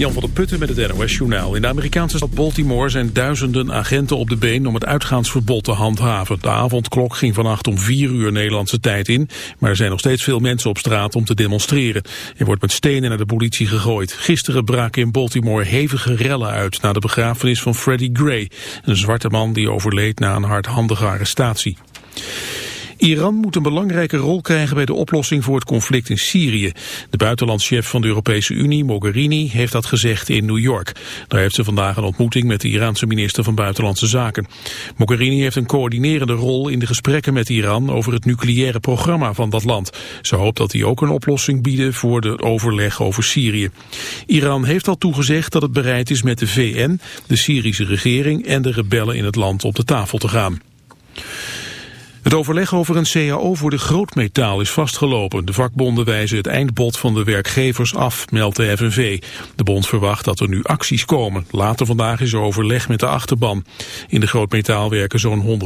Jan van der Putten met het NOS-journaal. In de Amerikaanse stad Baltimore zijn duizenden agenten op de been om het uitgaansverbod te handhaven. De avondklok ging vannacht om 4 uur Nederlandse tijd in, maar er zijn nog steeds veel mensen op straat om te demonstreren. Er wordt met stenen naar de politie gegooid. Gisteren braken in Baltimore hevige rellen uit na de begrafenis van Freddie Gray, een zwarte man die overleed na een hardhandige arrestatie. Iran moet een belangrijke rol krijgen bij de oplossing voor het conflict in Syrië. De buitenlandschef van de Europese Unie, Mogherini, heeft dat gezegd in New York. Daar heeft ze vandaag een ontmoeting met de Iraanse minister van Buitenlandse Zaken. Mogherini heeft een coördinerende rol in de gesprekken met Iran over het nucleaire programma van dat land. Ze hoopt dat hij ook een oplossing bieden voor de overleg over Syrië. Iran heeft al toegezegd dat het bereid is met de VN, de Syrische regering en de rebellen in het land op de tafel te gaan. Het overleg over een CAO voor de grootmetaal is vastgelopen. De vakbonden wijzen het eindbod van de werkgevers af, meldt de FNV. De bond verwacht dat er nu acties komen. Later vandaag is er overleg met de achterban. In de grootmetaal werken zo'n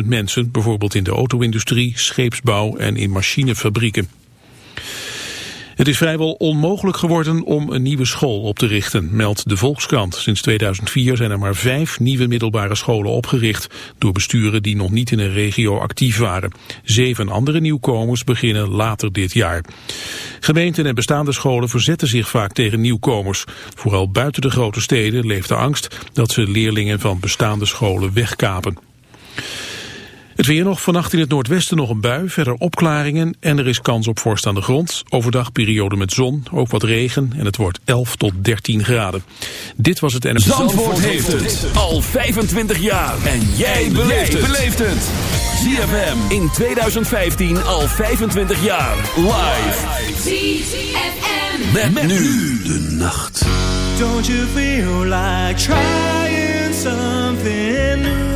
150.000 mensen, bijvoorbeeld in de auto-industrie, scheepsbouw en in machinefabrieken. Het is vrijwel onmogelijk geworden om een nieuwe school op te richten, meldt de Volkskrant. Sinds 2004 zijn er maar vijf nieuwe middelbare scholen opgericht, door besturen die nog niet in een regio actief waren. Zeven andere nieuwkomers beginnen later dit jaar. Gemeenten en bestaande scholen verzetten zich vaak tegen nieuwkomers. Vooral buiten de grote steden leeft de angst dat ze leerlingen van bestaande scholen wegkapen. Het weer nog, vannacht in het noordwesten nog een bui, verder opklaringen en er is kans op vorst aan de grond. Overdag periode met zon, ook wat regen en het wordt 11 tot 13 graden. Dit was het NFM. Zandvoort, Zandvoort heeft het al 25 jaar en jij beleeft het. ZFM in 2015 al 25 jaar live. ZFM met, met nu de nacht. Don't you feel like trying something new?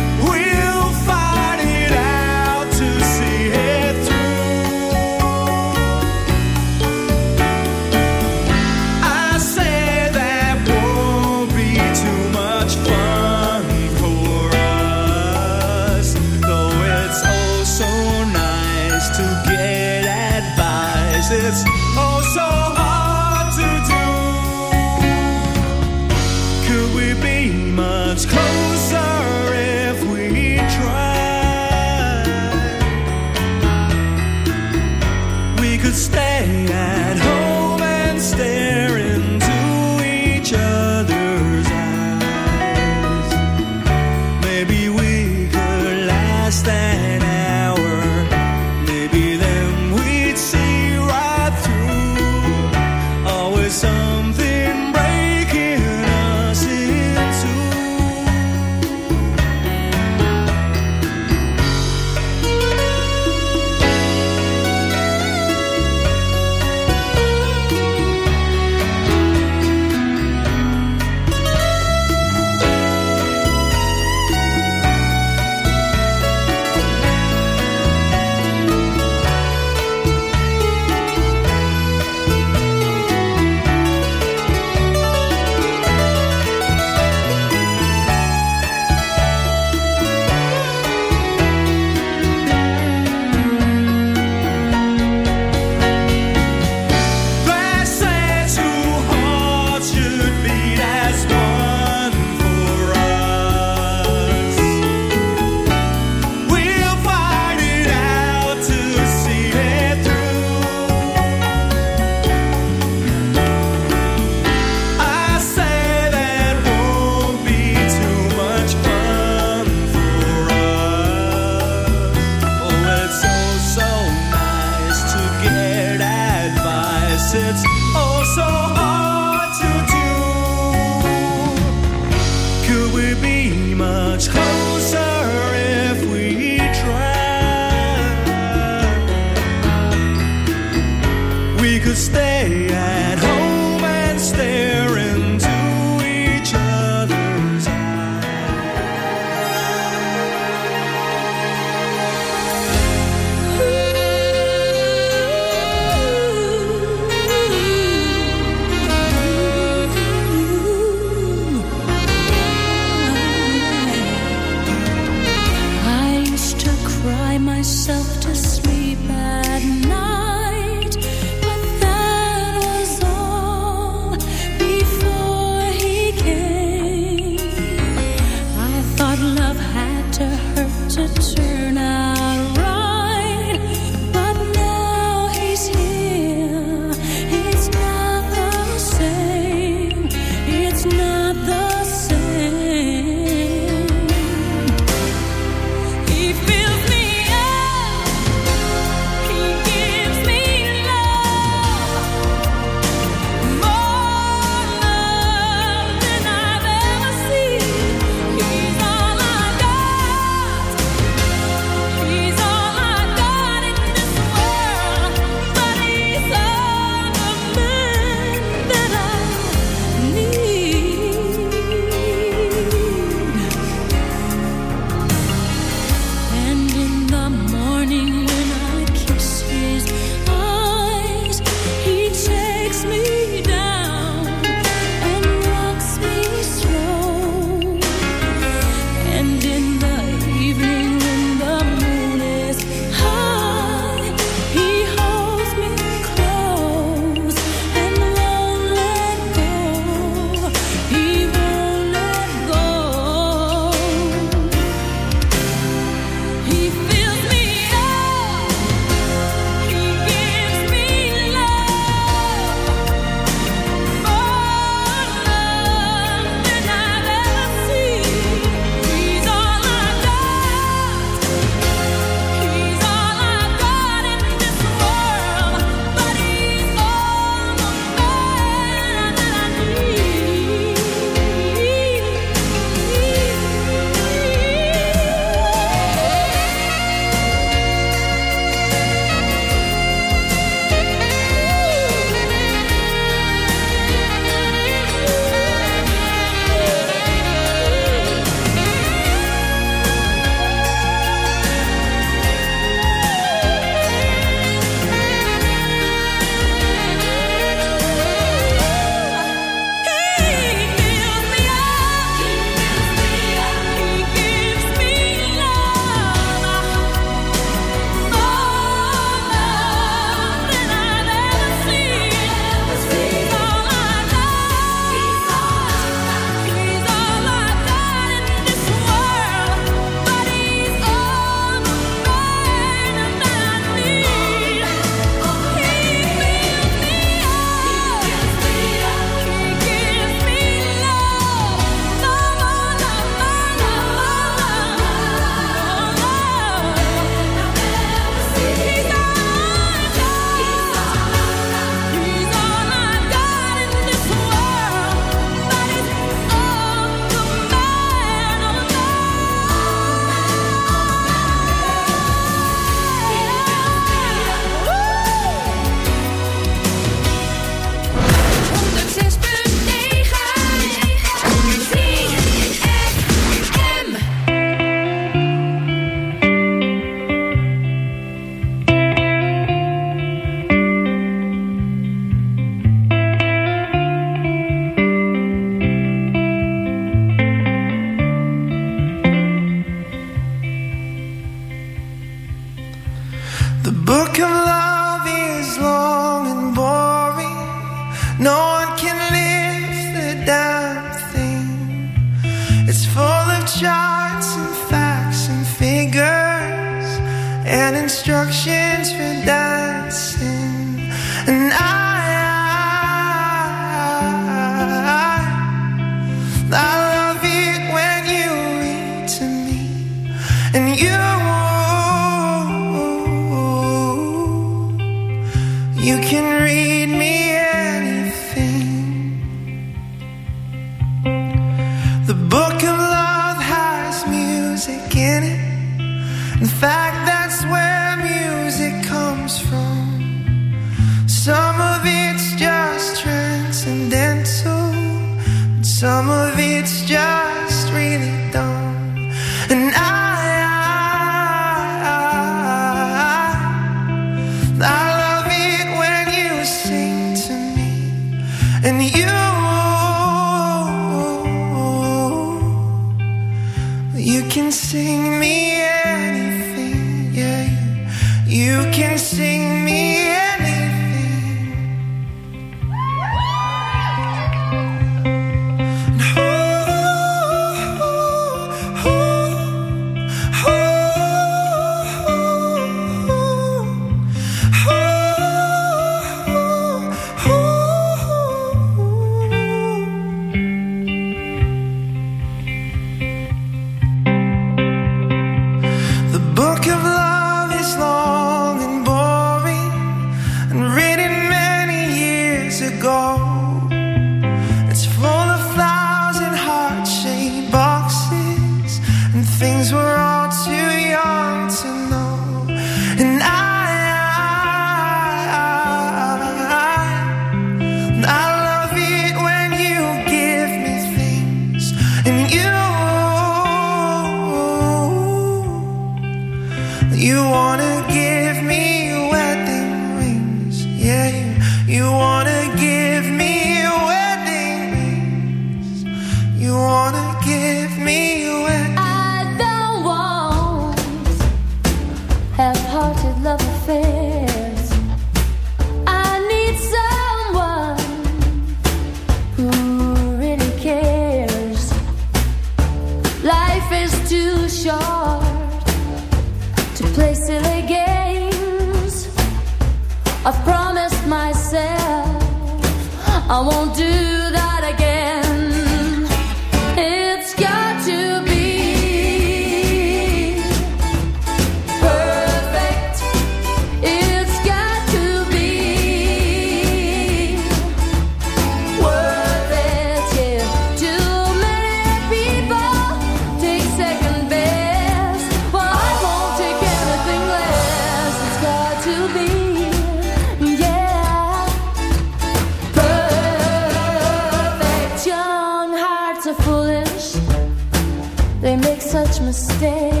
mistake.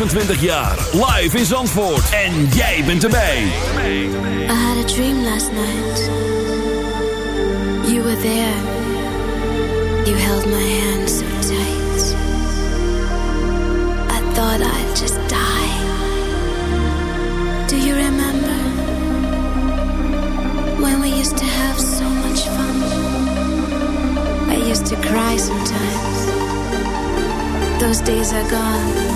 25 jaar. Live in Zandvoort. En jij bent erbij. I had a dream last night. You were there. You held my hand so tight. I thought I'd just die. Do you remember? When we used to have so much fun. I used to cry sometimes. Those days are gone.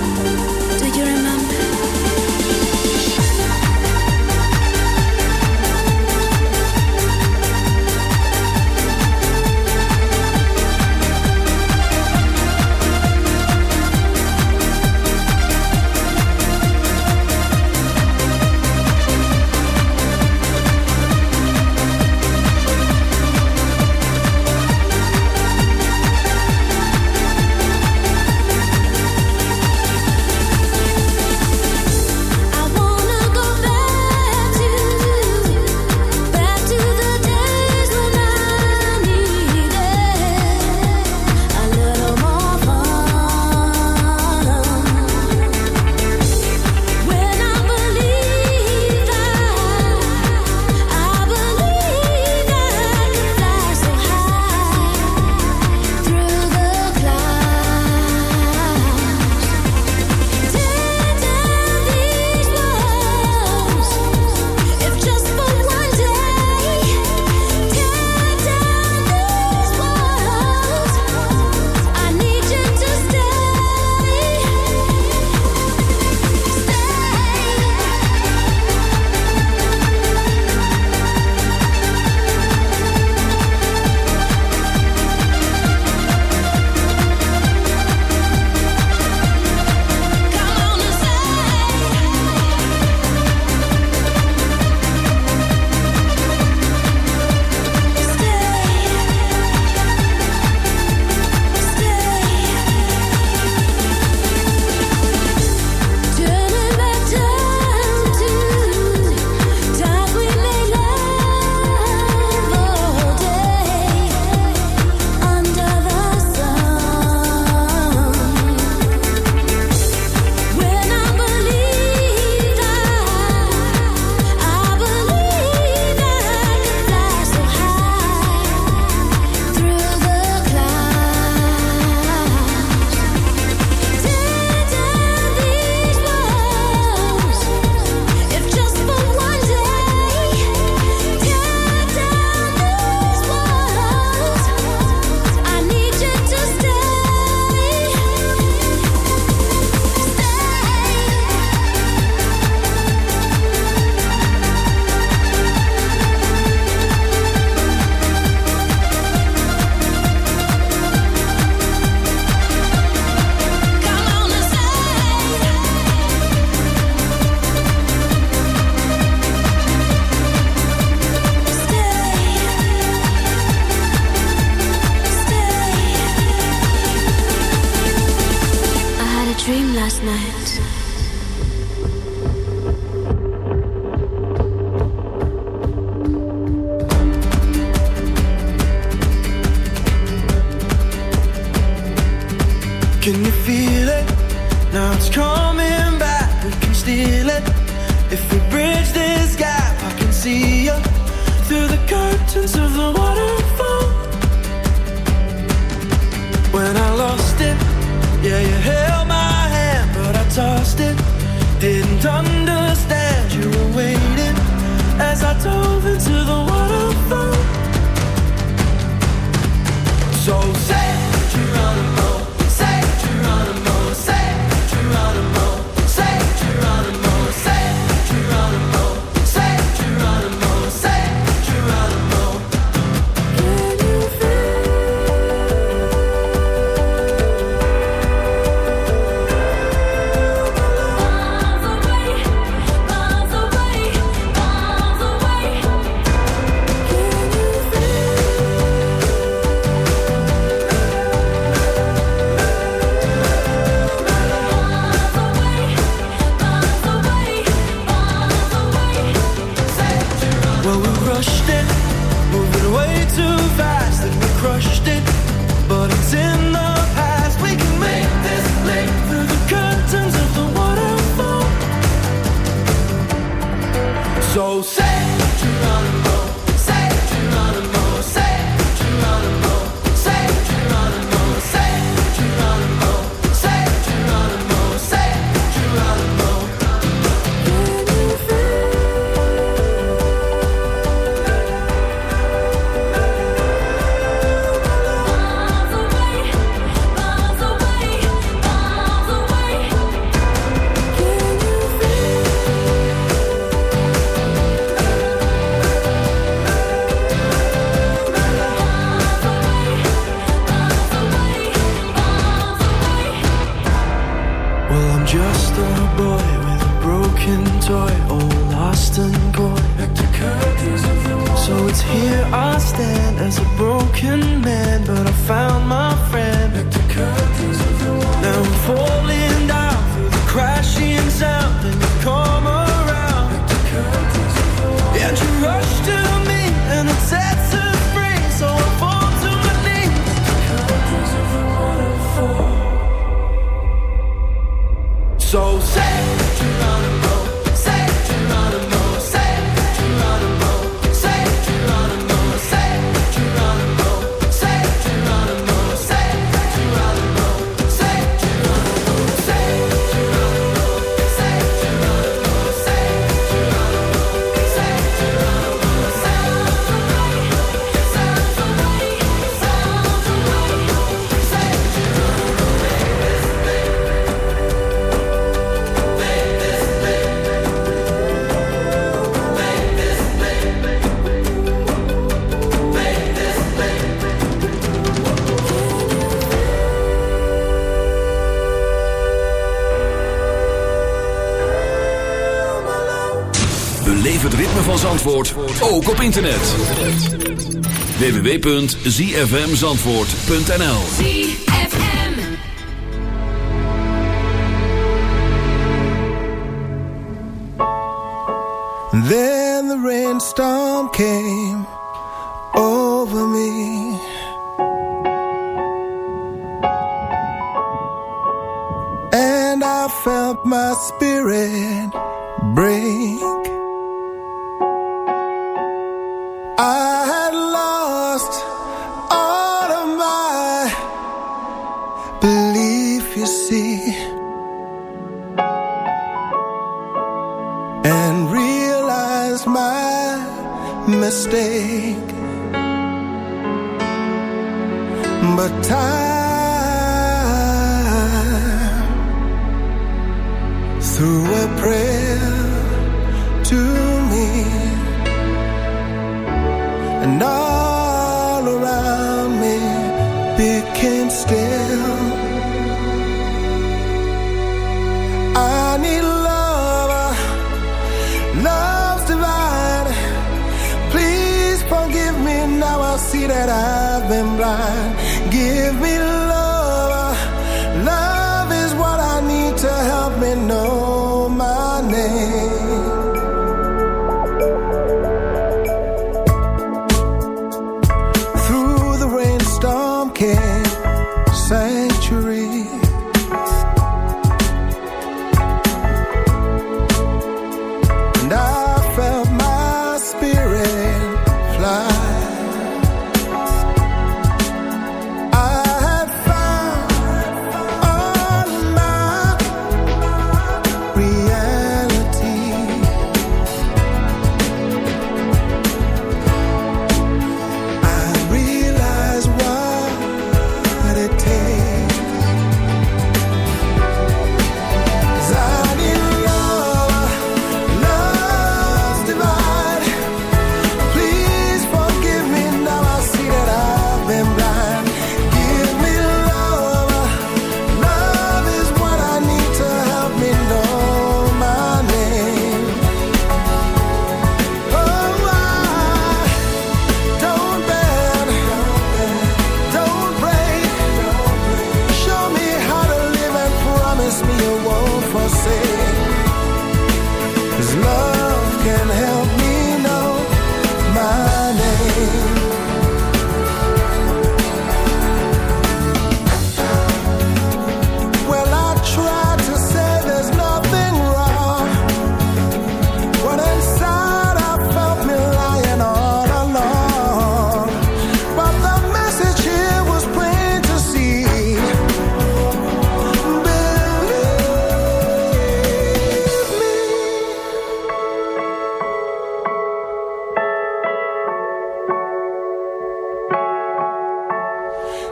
crushed it, moving way too fast, and we crushed it, but it's in. Zandvoort ook op internet. www.zfmzandvoort.nl Then the rainstorm came.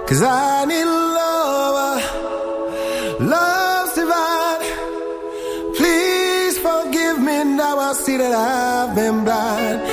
Cause I need love, uh, love's divine. Please forgive me now I see that I've been blind.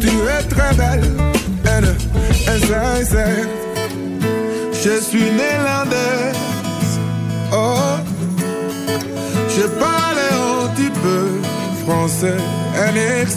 Tu es très belle. N, S, S, Je suis néerlandaise. Oh, je parle un petit peu français. N, X,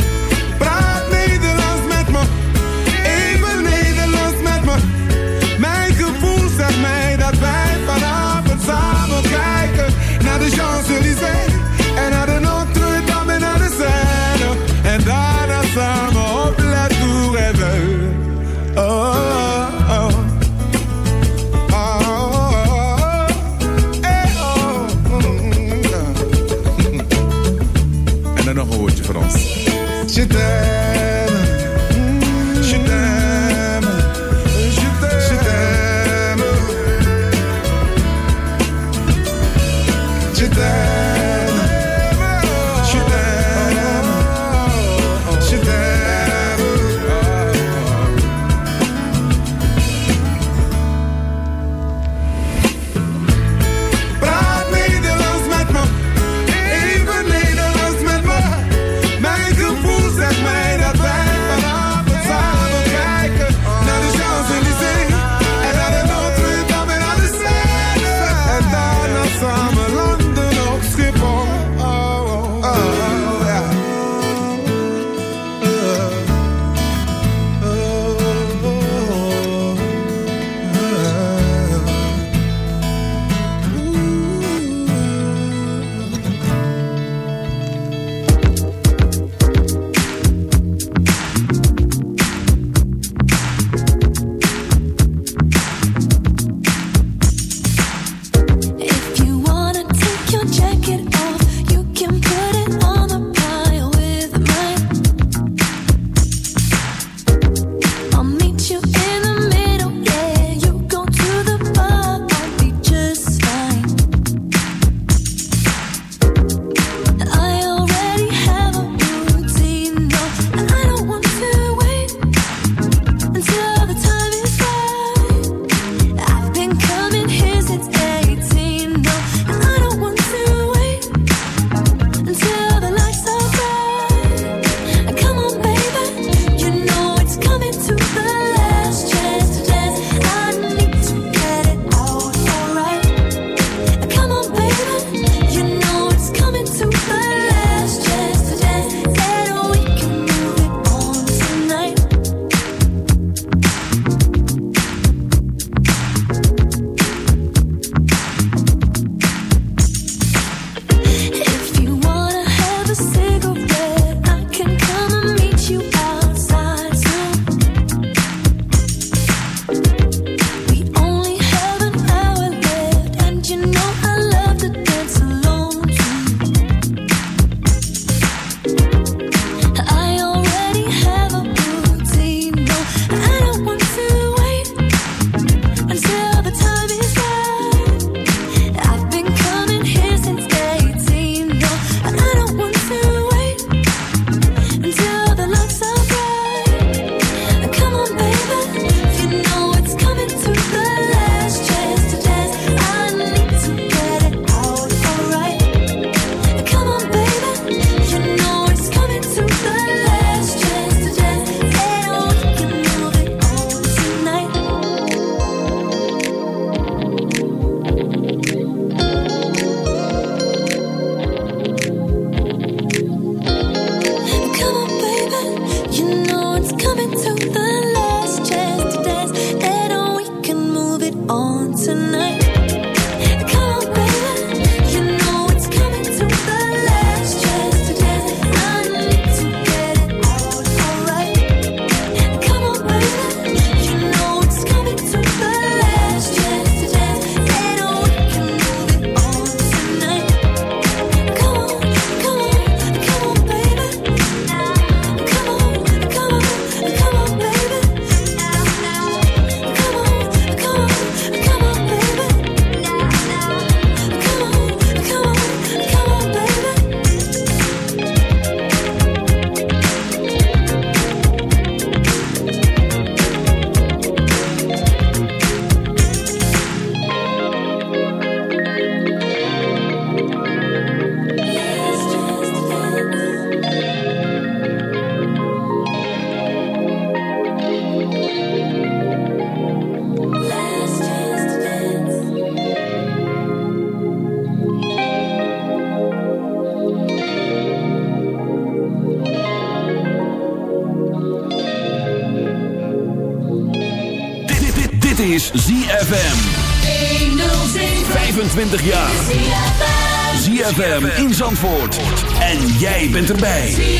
Bent erbij.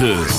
9.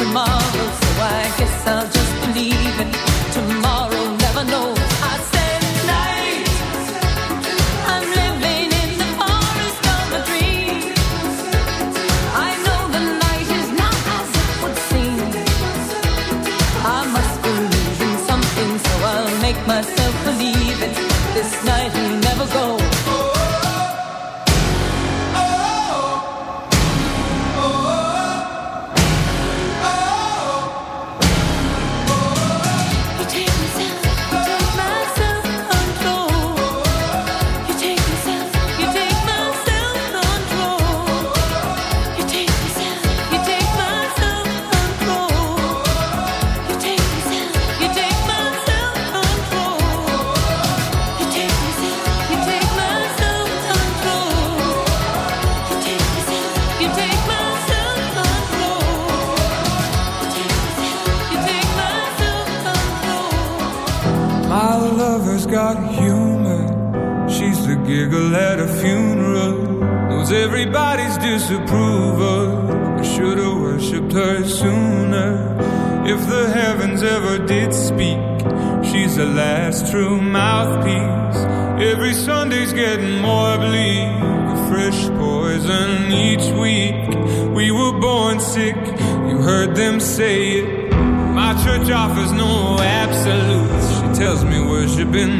tomorrow, so I guess I'll just believe in tomorrow. been